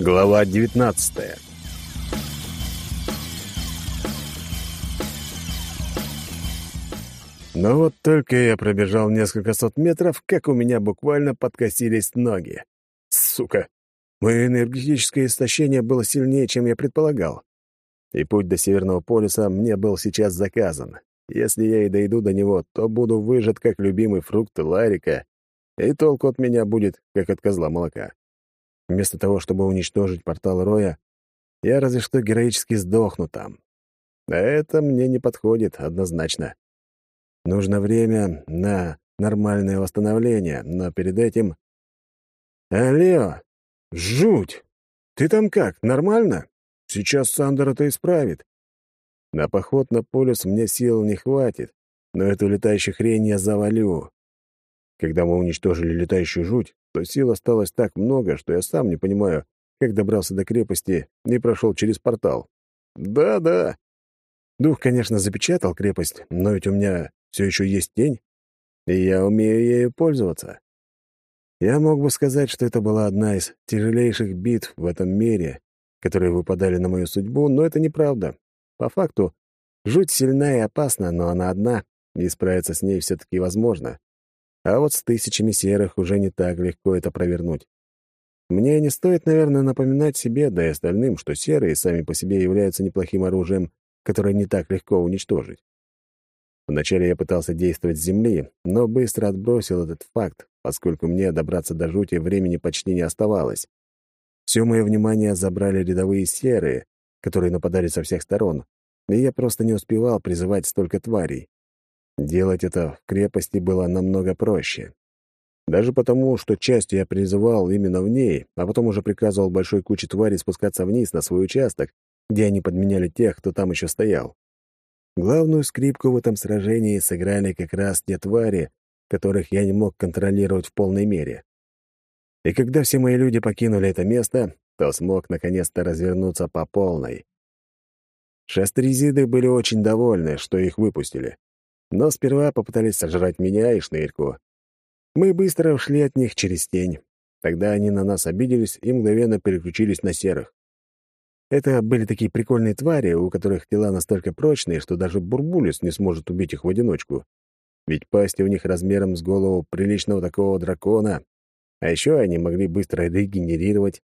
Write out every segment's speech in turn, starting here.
Глава 19 Но вот только я пробежал несколько сот метров, как у меня буквально подкосились ноги. Сука! Мое энергетическое истощение было сильнее, чем я предполагал. И путь до Северного полюса мне был сейчас заказан. Если я и дойду до него, то буду выжат, как любимый фрукт Ларика, и толку от меня будет, как от козла молока. Вместо того, чтобы уничтожить портал Роя, я разве что героически сдохну там. А это мне не подходит однозначно. Нужно время на нормальное восстановление, но перед этим... «Алло! Жуть! Ты там как, нормально? Сейчас Сандер это исправит. На поход на полюс мне сил не хватит, но эту летающую хрень я завалю. Когда мы уничтожили летающую жуть, то сил осталось так много, что я сам не понимаю, как добрался до крепости и прошел через портал. Да-да. Дух, конечно, запечатал крепость, но ведь у меня все еще есть тень, и я умею ею пользоваться. Я мог бы сказать, что это была одна из тяжелейших битв в этом мире, которые выпадали на мою судьбу, но это неправда. По факту, жуть сильна и опасна, но она одна, и справиться с ней все-таки возможно. А вот с тысячами серых уже не так легко это провернуть. Мне не стоит, наверное, напоминать себе, да и остальным, что серые сами по себе являются неплохим оружием, которое не так легко уничтожить. Вначале я пытался действовать с земли, но быстро отбросил этот факт, поскольку мне добраться до жути времени почти не оставалось. Все мое внимание забрали рядовые серые, которые нападали со всех сторон, и я просто не успевал призывать столько тварей. Делать это в крепости было намного проще. Даже потому, что часть я призывал именно в ней, а потом уже приказывал большой куче тварей спускаться вниз на свой участок, где они подменяли тех, кто там еще стоял. Главную скрипку в этом сражении сыграли как раз те твари, которых я не мог контролировать в полной мере. И когда все мои люди покинули это место, то смог наконец-то развернуться по полной. Шастрезиды были очень довольны, что их выпустили но сперва попытались сожрать меня и шнырьку. Мы быстро ушли от них через тень. Тогда они на нас обиделись и мгновенно переключились на серых. Это были такие прикольные твари, у которых тела настолько прочные, что даже бурбулис не сможет убить их в одиночку. Ведь пасти у них размером с голову приличного такого дракона. А еще они могли быстро регенерировать.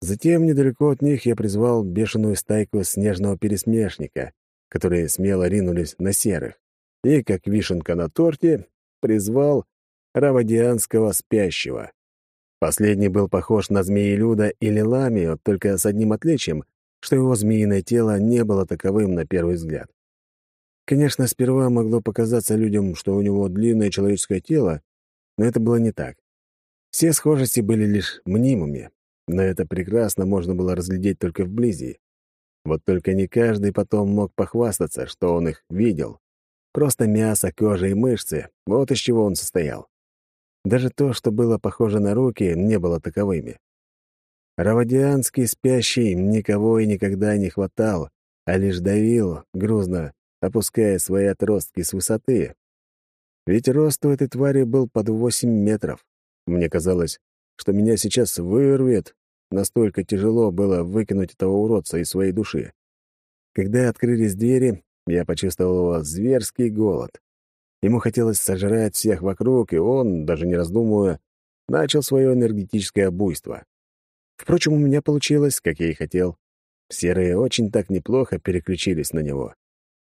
Затем недалеко от них я призвал бешеную стайку снежного пересмешника, которые смело ринулись на серых, и, как вишенка на торте, призвал равадианского спящего. Последний был похож на змеелюда или ламию, только с одним отличием, что его змеиное тело не было таковым на первый взгляд. Конечно, сперва могло показаться людям, что у него длинное человеческое тело, но это было не так. Все схожести были лишь мнимыми, но это прекрасно можно было разглядеть только вблизи. Вот только не каждый потом мог похвастаться, что он их видел. Просто мясо, кожа и мышцы — вот из чего он состоял. Даже то, что было похоже на руки, не было таковыми. Равадианский спящий никого и никогда не хватал, а лишь давил, грузно опуская свои отростки с высоты. Ведь рост у этой твари был под восемь метров. Мне казалось, что меня сейчас вырвет, Настолько тяжело было выкинуть этого уродца из своей души. Когда открылись двери, я почувствовал его зверский голод. Ему хотелось сожрать всех вокруг, и он, даже не раздумывая, начал свое энергетическое буйство. Впрочем, у меня получилось, как я и хотел. Серые очень так неплохо переключились на него.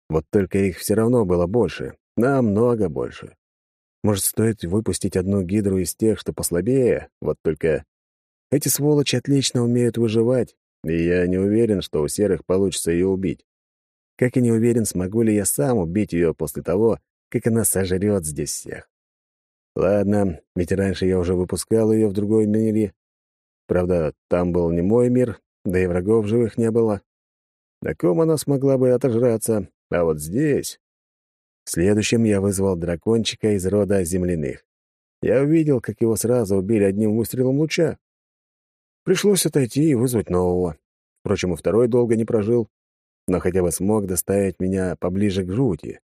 Вот только их все равно было больше, намного больше. Может, стоит выпустить одну гидру из тех, что послабее, вот только эти сволочи отлично умеют выживать, и я не уверен, что у серых получится ее убить. Как и не уверен, смогу ли я сам убить ее после того, как она сожрет здесь всех. Ладно, ведь раньше я уже выпускал ее в другой мире. Правда, там был не мой мир, да и врагов живых не было. На ком она смогла бы отожраться, а вот здесь... Следующим я вызвал дракончика из рода земляных. Я увидел, как его сразу убили одним выстрелом луча. Пришлось отойти и вызвать нового. Впрочем, и второй долго не прожил, но хотя бы смог доставить меня поближе к жути.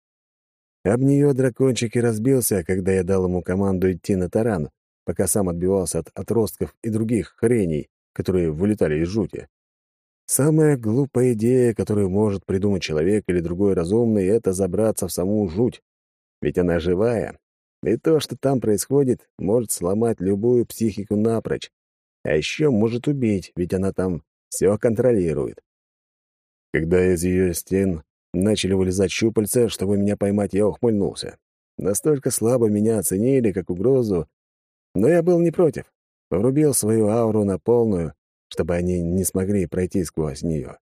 Об нее дракончик и разбился, когда я дал ему команду идти на таран, пока сам отбивался от отростков и других хреней, которые вылетали из жути. Самая глупая идея, которую может придумать человек или другой разумный, — это забраться в саму жуть. Ведь она живая, и то, что там происходит, может сломать любую психику напрочь. А еще может убить, ведь она там все контролирует. Когда из ее стен начали вылезать щупальца, чтобы меня поймать, я ухмыльнулся. Настолько слабо меня оценили, как угрозу, но я был не против. Врубил свою ауру на полную, чтобы они не смогли пройти сквозь нее.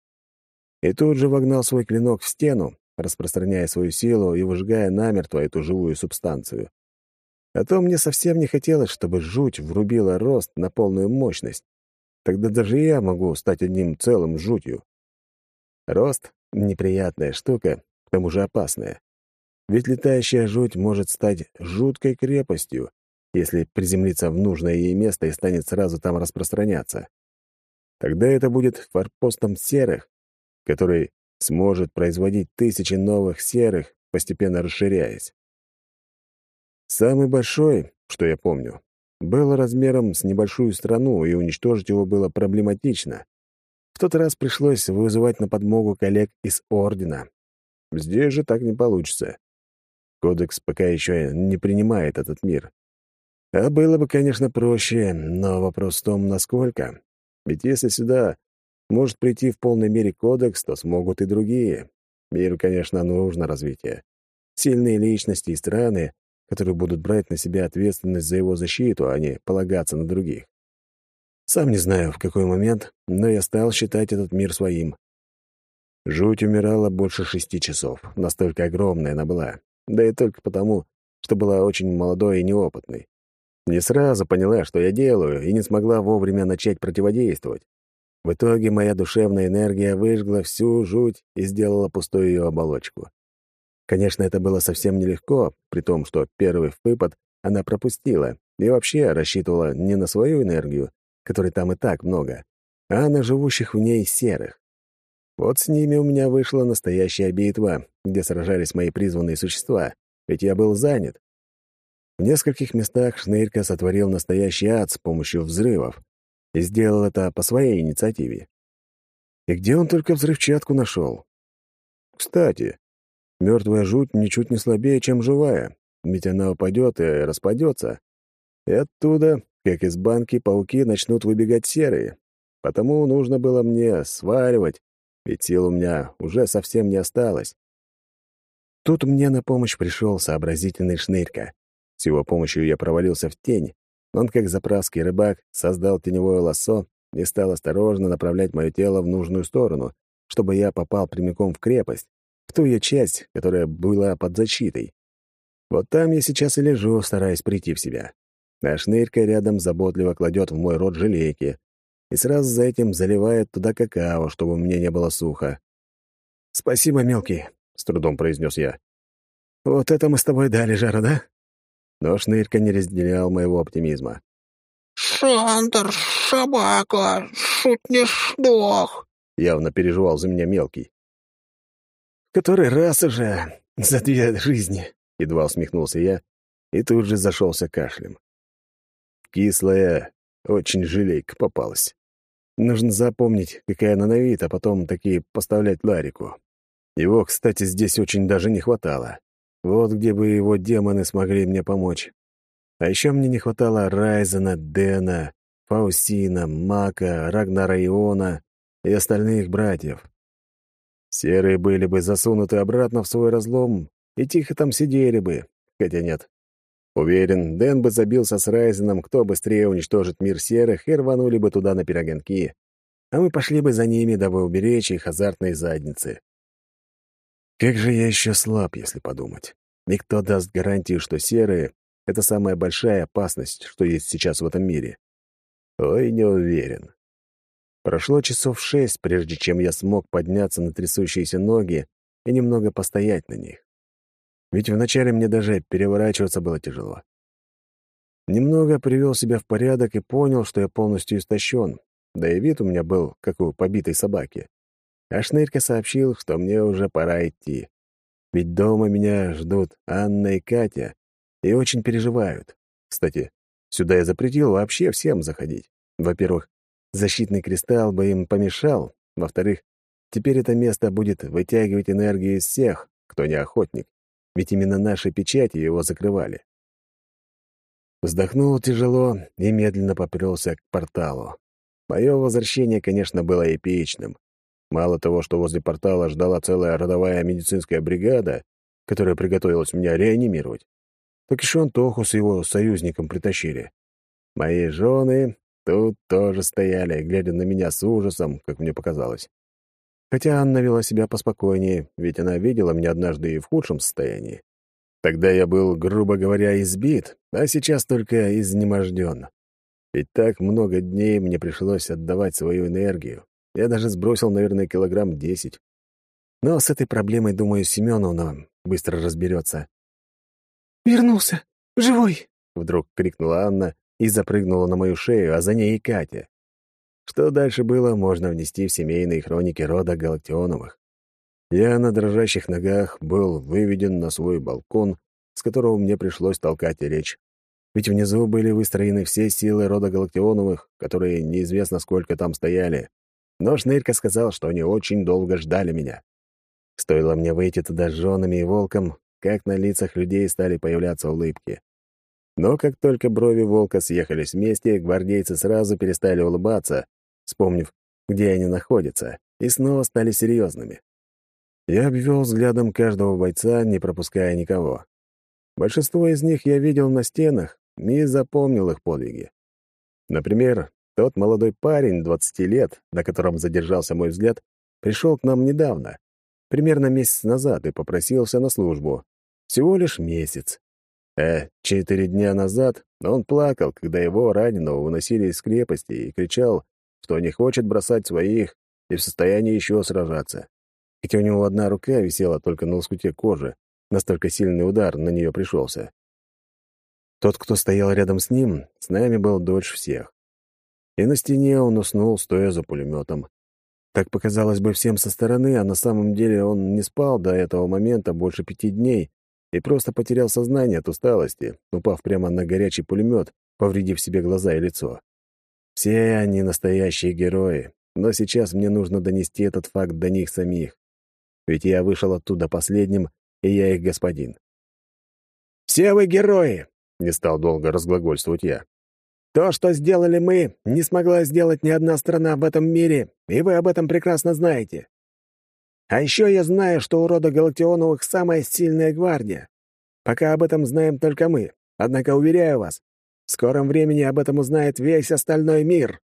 И тут же вогнал свой клинок в стену, распространяя свою силу и выжигая намертво эту живую субстанцию. А то мне совсем не хотелось, чтобы жуть врубила рост на полную мощность. Тогда даже я могу стать одним целым жутью. Рост — неприятная штука, к тому же опасная. Ведь летающая жуть может стать жуткой крепостью, если приземлиться в нужное ей место и станет сразу там распространяться. Тогда это будет форпостом серых, который сможет производить тысячи новых серых, постепенно расширяясь. Самый большой, что я помню, был размером с небольшую страну, и уничтожить его было проблематично. В тот раз пришлось вызывать на подмогу коллег из Ордена. Здесь же так не получится. Кодекс пока еще не принимает этот мир. А было бы, конечно, проще, но вопрос в том, насколько. Ведь если сюда может прийти в полной мере кодекс, то смогут и другие. Миру, конечно, нужно развитие. Сильные личности и страны, которые будут брать на себя ответственность за его защиту, а не полагаться на других. Сам не знаю, в какой момент, но я стал считать этот мир своим. Жуть умирала больше шести часов, настолько огромная она была, да и только потому, что была очень молодой и неопытной. Не сразу поняла, что я делаю, и не смогла вовремя начать противодействовать. В итоге моя душевная энергия выжгла всю жуть и сделала пустую ее оболочку. Конечно, это было совсем нелегко, при том, что первый выпад она пропустила и вообще рассчитывала не на свою энергию, которой там и так много, а на живущих в ней серых. Вот с ними у меня вышла настоящая битва, где сражались мои призванные существа, ведь я был занят. В нескольких местах Шнырька сотворил настоящий ад с помощью взрывов и сделал это по своей инициативе. И где он только взрывчатку нашел? Кстати, мертвая жуть ничуть не слабее, чем живая, ведь она упадет и распадется. И оттуда, как из банки, пауки начнут выбегать серые. Потому нужно было мне сваривать, ведь сил у меня уже совсем не осталось. Тут мне на помощь пришел сообразительный шнырька. С его помощью я провалился в тень. Он, как заправский рыбак, создал теневое лассо и стал осторожно направлять мое тело в нужную сторону, чтобы я попал прямиком в крепость, ту ее часть, которая была под защитой. Вот там я сейчас и лежу, стараясь прийти в себя. А шнырька рядом заботливо кладет в мой рот желейки и сразу за этим заливает туда какао, чтобы мне не было сухо. «Спасибо, мелкий», — с трудом произнес я. «Вот это мы с тобой дали жару, да?» Но Шнырька не разделял моего оптимизма. «Шандер, собака, шут не сдох!» Явно переживал за меня мелкий. «Который раз уже за две жизни!» Едва усмехнулся я и тут же зашелся кашлем. Кислая, очень желейка попалась. Нужно запомнить, какая она на вид, а потом такие поставлять Ларику. Его, кстати, здесь очень даже не хватало. Вот где бы его демоны смогли мне помочь. А еще мне не хватало Райзена, Дэна, Фаусина, Мака, Рагнара Иона и остальных братьев. Серые были бы засунуты обратно в свой разлом и тихо там сидели бы, хотя нет. Уверен, Дэн бы забился с Райзеном, кто быстрее уничтожит мир серых, и рванули бы туда на перегонки, а мы пошли бы за ними, дабы уберечь их азартные задницы. Как же я еще слаб, если подумать. Никто даст гарантию, что серые — это самая большая опасность, что есть сейчас в этом мире. Ой, не уверен. Прошло часов шесть, прежде чем я смог подняться на трясущиеся ноги и немного постоять на них. Ведь вначале мне даже переворачиваться было тяжело. Немного привел себя в порядок и понял, что я полностью истощен, да и вид у меня был, как у побитой собаки. А Шнырька сообщил, что мне уже пора идти. Ведь дома меня ждут Анна и Катя, и очень переживают. Кстати, сюда я запретил вообще всем заходить. Во-первых, защитный кристалл бы им помешал. Во-вторых, теперь это место будет вытягивать энергию из всех, кто не охотник, ведь именно наши печати его закрывали. Вздохнул тяжело и медленно попрёлся к порталу. Мое возвращение, конечно, было эпичным. Мало того, что возле портала ждала целая родовая медицинская бригада, которая приготовилась меня реанимировать, так еще Антоху с его союзником притащили. Мои жены тут тоже стояли, глядя на меня с ужасом, как мне показалось. Хотя Анна вела себя поспокойнее, ведь она видела меня однажды и в худшем состоянии. Тогда я был, грубо говоря, избит, а сейчас только изнеможден. Ведь так много дней мне пришлось отдавать свою энергию. Я даже сбросил, наверное, килограмм десять. Но с этой проблемой, думаю, Семеновна быстро разберется. «Вернулся! Живой!» — вдруг крикнула Анна и запрыгнула на мою шею, а за ней и Катя. Что дальше было, можно внести в семейные хроники рода Галактионовых. Я на дрожащих ногах был выведен на свой балкон, с которого мне пришлось толкать речь. Ведь внизу были выстроены все силы рода Галактионовых, которые неизвестно сколько там стояли. Но Шнырька сказал, что они очень долго ждали меня. Стоило мне выйти туда с женами и волком, как на лицах людей стали появляться улыбки. Но как только брови волка съехались вместе, гвардейцы сразу перестали улыбаться, вспомнив, где они находятся, и снова стали серьезными. Я обвел взглядом каждого бойца, не пропуская никого. Большинство из них я видел на стенах и запомнил их подвиги. Например, тот молодой парень, 20 лет, на котором задержался мой взгляд, пришел к нам недавно, примерно месяц назад, и попросился на службу. Всего лишь месяц. Э, четыре дня назад он плакал, когда его раненого выносили из крепости и кричал, что не хочет бросать своих и в состоянии еще сражаться. Хотя у него одна рука висела только на лоскуте кожи, настолько сильный удар на нее пришелся. Тот, кто стоял рядом с ним, с нами был дольше всех и на стене он уснул, стоя за пулеметом. Так показалось бы всем со стороны, а на самом деле он не спал до этого момента больше пяти дней и просто потерял сознание от усталости, упав прямо на горячий пулемет, повредив себе глаза и лицо. Все они настоящие герои, но сейчас мне нужно донести этот факт до них самих. Ведь я вышел оттуда последним, и я их господин. «Все вы герои!» — не стал долго разглагольствовать я. То, что сделали мы, не смогла сделать ни одна страна в этом мире, и вы об этом прекрасно знаете. А еще я знаю, что у рода Галактионовых самая сильная гвардия. Пока об этом знаем только мы. Однако, уверяю вас, в скором времени об этом узнает весь остальной мир.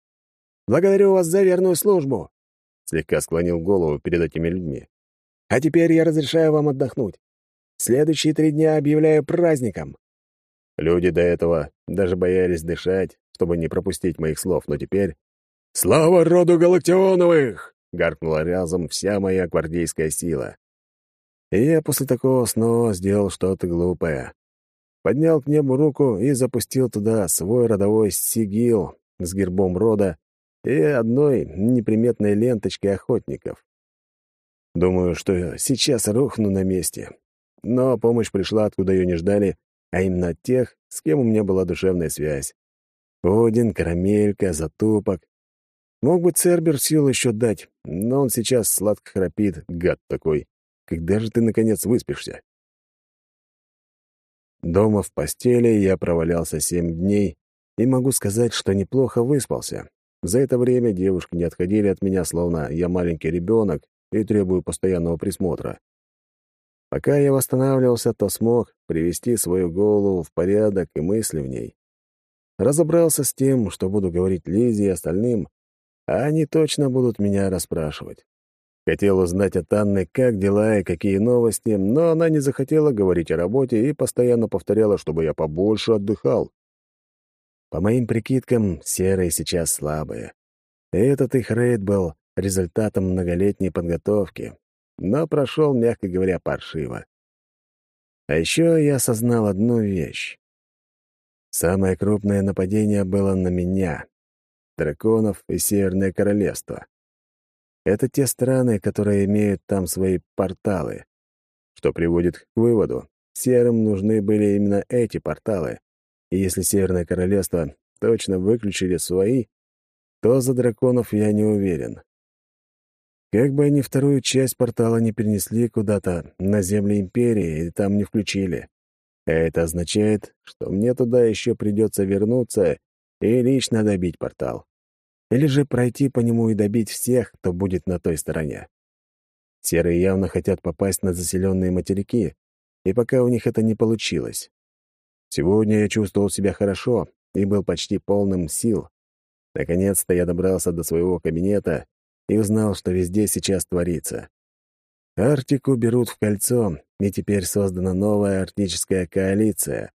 Благодарю вас за верную службу. Слегка склонил голову перед этими людьми. А теперь я разрешаю вам отдохнуть. Следующие три дня объявляю праздником. Люди до этого даже боялись дышать, чтобы не пропустить моих слов, но теперь... «Слава роду Галактионовых!» — гаркнула разом вся моя гвардейская сила. И я после такого снова сделал что-то глупое. Поднял к небу руку и запустил туда свой родовой сигил с гербом рода и одной неприметной ленточкой охотников. Думаю, что сейчас рухну на месте. Но помощь пришла, откуда ее не ждали, а именно от тех, с кем у меня была душевная связь. Один, Карамелька, Затупок. Мог бы Цербер сил еще дать, но он сейчас сладко храпит, гад такой. Когда же ты, наконец, выспишься? Дома в постели я провалялся семь дней, и могу сказать, что неплохо выспался. За это время девушки не отходили от меня, словно я маленький ребенок и требую постоянного присмотра. Пока я восстанавливался, то смог привести свою голову в порядок и мысли в ней. Разобрался с тем, что буду говорить Лизе и остальным, а они точно будут меня расспрашивать. Хотел узнать от Анны, как дела и какие новости, но она не захотела говорить о работе и постоянно повторяла, чтобы я побольше отдыхал. По моим прикидкам, серые сейчас слабые. Этот их рейд был результатом многолетней подготовки, но прошел, мягко говоря, паршиво. А еще я осознал одну вещь. Самое крупное нападение было на меня, драконов и Северное Королевство. Это те страны, которые имеют там свои порталы, что приводит к выводу, серым нужны были именно эти порталы, и если Северное Королевство точно выключили свои, то за драконов я не уверен. Как бы они вторую часть портала не перенесли куда-то на земли Империи и там не включили. Это означает, что мне туда еще придется вернуться и лично добить портал. Или же пройти по нему и добить всех, кто будет на той стороне. Серые явно хотят попасть на заселенные материки, и пока у них это не получилось. Сегодня я чувствовал себя хорошо и был почти полным сил. Наконец-то я добрался до своего кабинета и узнал, что везде сейчас творится. Арктику берут в кольцо, и теперь создана новая арктическая коалиция,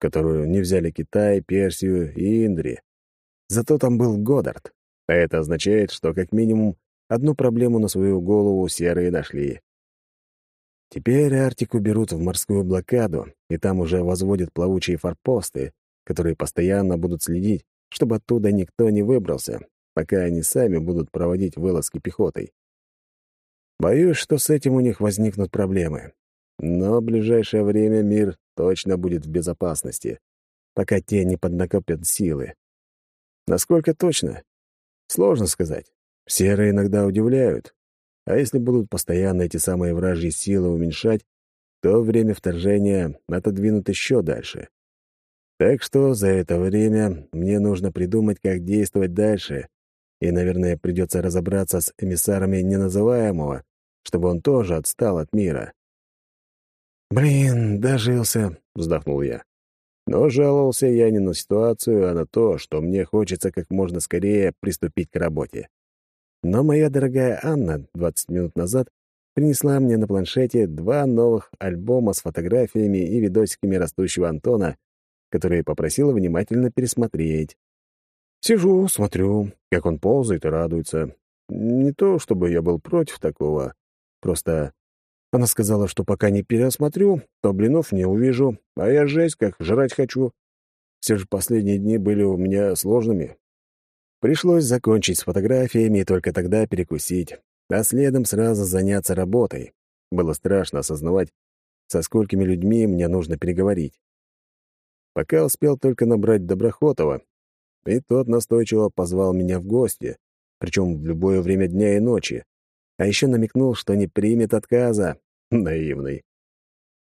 которую не взяли Китай, Персию и Индри. Зато там был Годдард, а это означает, что как минимум одну проблему на свою голову серые нашли. Теперь Арктику берут в морскую блокаду, и там уже возводят плавучие форпосты, которые постоянно будут следить, чтобы оттуда никто не выбрался, пока они сами будут проводить вылазки пехотой. Боюсь, что с этим у них возникнут проблемы. Но в ближайшее время мир точно будет в безопасности, пока те не поднакопят силы. Насколько точно? Сложно сказать. Серые иногда удивляют. А если будут постоянно эти самые вражьи силы уменьшать, то время вторжения отодвинут еще дальше. Так что за это время мне нужно придумать, как действовать дальше и, наверное, придется разобраться с эмиссарами неназываемого, чтобы он тоже отстал от мира. «Блин, дожился», — вздохнул я. Но жаловался я не на ситуацию, а на то, что мне хочется как можно скорее приступить к работе. Но моя дорогая Анна 20 минут назад принесла мне на планшете два новых альбома с фотографиями и видосиками растущего Антона, которые попросила внимательно пересмотреть. Сижу, смотрю, как он ползает и радуется. Не то, чтобы я был против такого. Просто она сказала, что пока не пересмотрю, то блинов не увижу, а я жесть как жрать хочу. Все же последние дни были у меня сложными. Пришлось закончить с фотографиями и только тогда перекусить, а следом сразу заняться работой. Было страшно осознавать, со сколькими людьми мне нужно переговорить. Пока успел только набрать Доброхотова, и тот настойчиво позвал меня в гости, причем в любое время дня и ночи, а еще намекнул, что не примет отказа. Наивный.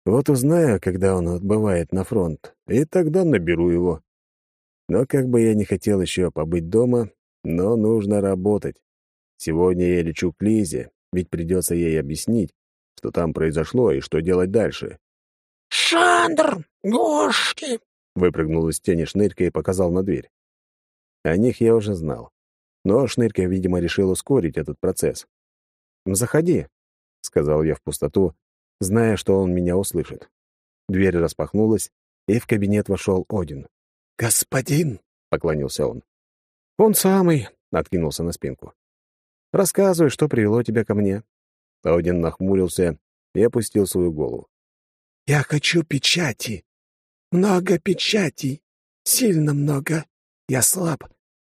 Вот узнаю, когда он отбывает на фронт, и тогда наберу его. Но как бы я не хотел еще побыть дома, но нужно работать. Сегодня я лечу к Лизе, ведь придется ей объяснить, что там произошло и что делать дальше. «Шандр! Гошки!» — выпрыгнул из тени шнырька и показал на дверь. О них я уже знал. Но Шнырька, видимо, решил ускорить этот процесс. «Заходи», — сказал я в пустоту, зная, что он меня услышит. Дверь распахнулась, и в кабинет вошел Один. «Господин!» — поклонился он. «Он самый!» — откинулся на спинку. «Рассказывай, что привело тебя ко мне». Один нахмурился и опустил свою голову. «Я хочу печати. Много печатей. Сильно много. Я слаб.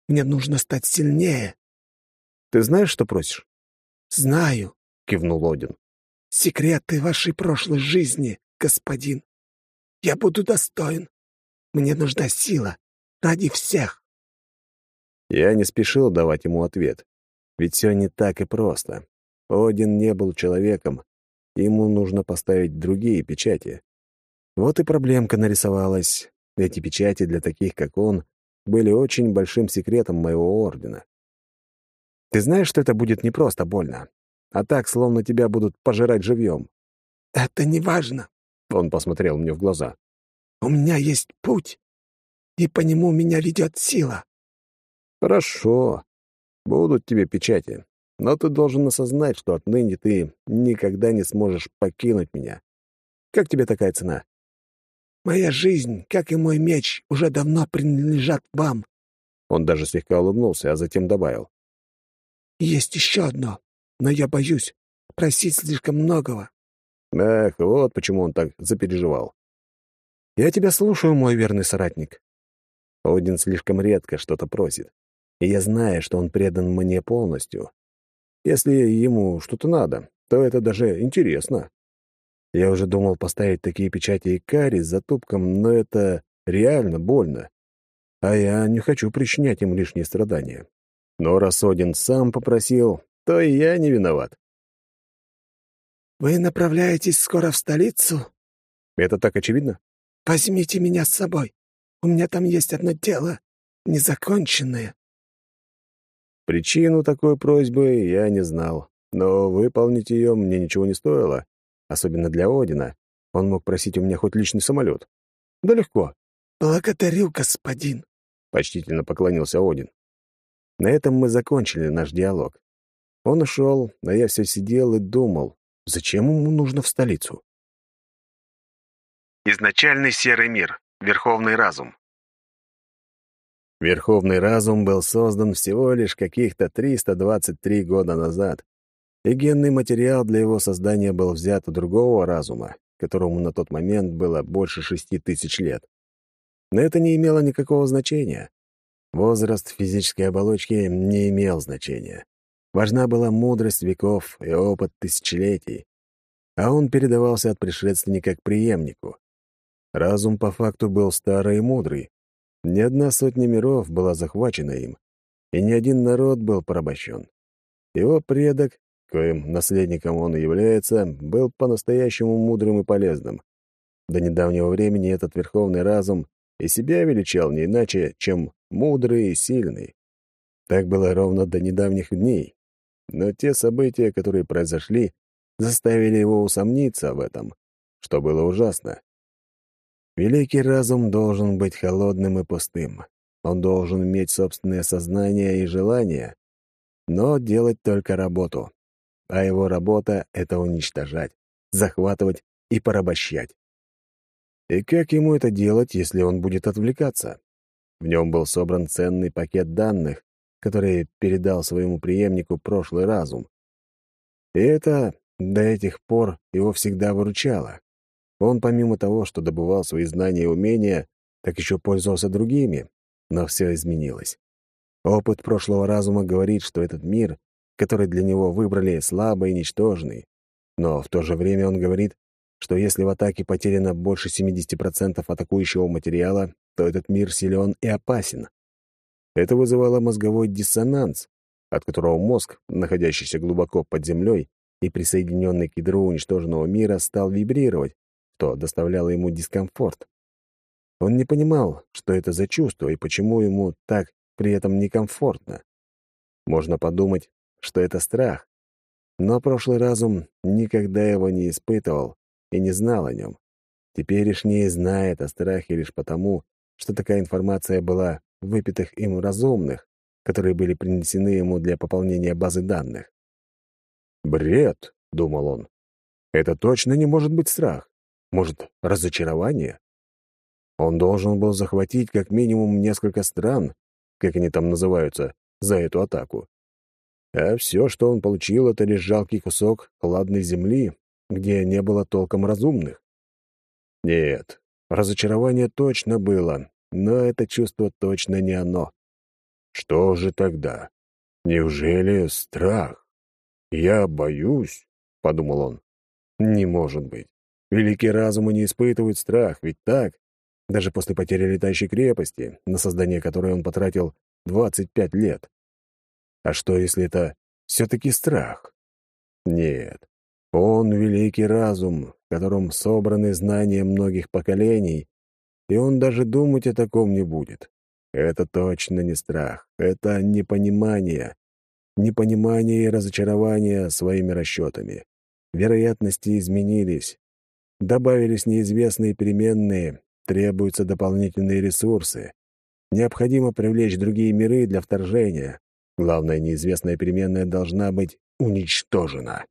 Мне нужно стать сильнее. Ты знаешь, что просишь? Знаю, кивнул Один. Секреты вашей прошлой жизни, господин. Я буду достоин. Мне нужна сила ради всех. Я не спешил давать ему ответ, ведь все не так и просто. Один не был человеком, ему нужно поставить другие печати. Вот и проблемка нарисовалась. Эти печати для таких, как он, были очень большим секретом моего ордена. Ты знаешь, что это будет не просто больно, а так, словно тебя будут пожирать живьем. «Это не важно», — он посмотрел мне в глаза. «У меня есть путь, и по нему меня ведет сила». «Хорошо. Будут тебе печати, но ты должен осознать, что отныне ты никогда не сможешь покинуть меня. Как тебе такая цена?» Моя жизнь, как и мой меч, уже давно принадлежат вам». Он даже слегка улыбнулся, а затем добавил. «Есть еще одно, но я боюсь просить слишком многого». Эх, вот почему он так запереживал. «Я тебя слушаю, мой верный соратник». Один слишком редко что-то просит, и я знаю, что он предан мне полностью. Если ему что-то надо, то это даже интересно. Я уже думал поставить такие печати и кари с затупком, но это реально больно. А я не хочу причинять им лишние страдания. Но раз Один сам попросил, то и я не виноват. «Вы направляетесь скоро в столицу?» Это так очевидно? «Возьмите меня с собой. У меня там есть одно дело, незаконченное». Причину такой просьбы я не знал, но выполнить ее мне ничего не стоило, особенно для Одина. Он мог просить у меня хоть личный самолет. Да легко. «Благодарю, господин», — почтительно поклонился Один. На этом мы закончили наш диалог. Он ушел, а я все сидел и думал, зачем ему нужно в столицу? Изначальный серый мир. Верховный разум. Верховный разум был создан всего лишь каких-то 323 года назад, и генный материал для его создания был взят у другого разума, которому на тот момент было больше шести тысяч лет. Но это не имело никакого значения. Возраст физической оболочки не имел значения. Важна была мудрость веков и опыт тысячелетий, а он передавался от предшественника к преемнику. Разум по факту был старый и мудрый. Ни одна сотня миров была захвачена им, и ни один народ был порабощен. Его предок, коим наследником он и является, был по-настоящему мудрым и полезным. До недавнего времени этот верховный разум и себя величал не иначе, чем мудрый и сильный. Так было ровно до недавних дней. Но те события, которые произошли, заставили его усомниться в этом, что было ужасно. Великий разум должен быть холодным и пустым. Он должен иметь собственное сознание и желание, но делать только работу. А его работа — это уничтожать, захватывать и порабощать. И как ему это делать, если он будет отвлекаться? В нем был собран ценный пакет данных, который передал своему преемнику прошлый разум. И это до этих пор его всегда выручало. Он, помимо того, что добывал свои знания и умения, так еще пользовался другими, но все изменилось. Опыт прошлого разума говорит, что этот мир, который для него выбрали, слабый и ничтожный. Но в то же время он говорит, что если в атаке потеряно больше 70% атакующего материала, то этот мир силен и опасен. Это вызывало мозговой диссонанс, от которого мозг, находящийся глубоко под землей и присоединенный к ядру уничтоженного мира, стал вибрировать, что доставляло ему дискомфорт. Он не понимал, что это за чувство и почему ему так при этом некомфортно. Можно подумать, что это страх. Но прошлый разум никогда его не испытывал и не знал о нем. Теперешний знает о страхе лишь потому, что такая информация была выпитых им разумных, которые были принесены ему для пополнения базы данных. «Бред», — думал он, — «это точно не может быть страх. Может, разочарование? Он должен был захватить как минимум несколько стран, как они там называются, за эту атаку. А все, что он получил, это лишь жалкий кусок хладной земли, где не было толком разумных. Нет, разочарование точно было, но это чувство точно не оно. Что же тогда? Неужели страх? Я боюсь, — подумал он. Не может быть. Великие разумы не испытывают страх, ведь так? Даже после потери летающей крепости, на создание которой он потратил 25 лет. А что, если это все-таки страх? Нет. Он — великий разум, в котором собраны знания многих поколений, и он даже думать о таком не будет. Это точно не страх, это непонимание. Непонимание и разочарование своими расчетами. Вероятности изменились, Добавились неизвестные переменные, требуются дополнительные ресурсы. Необходимо привлечь другие миры для вторжения. Главная неизвестная переменная должна быть уничтожена.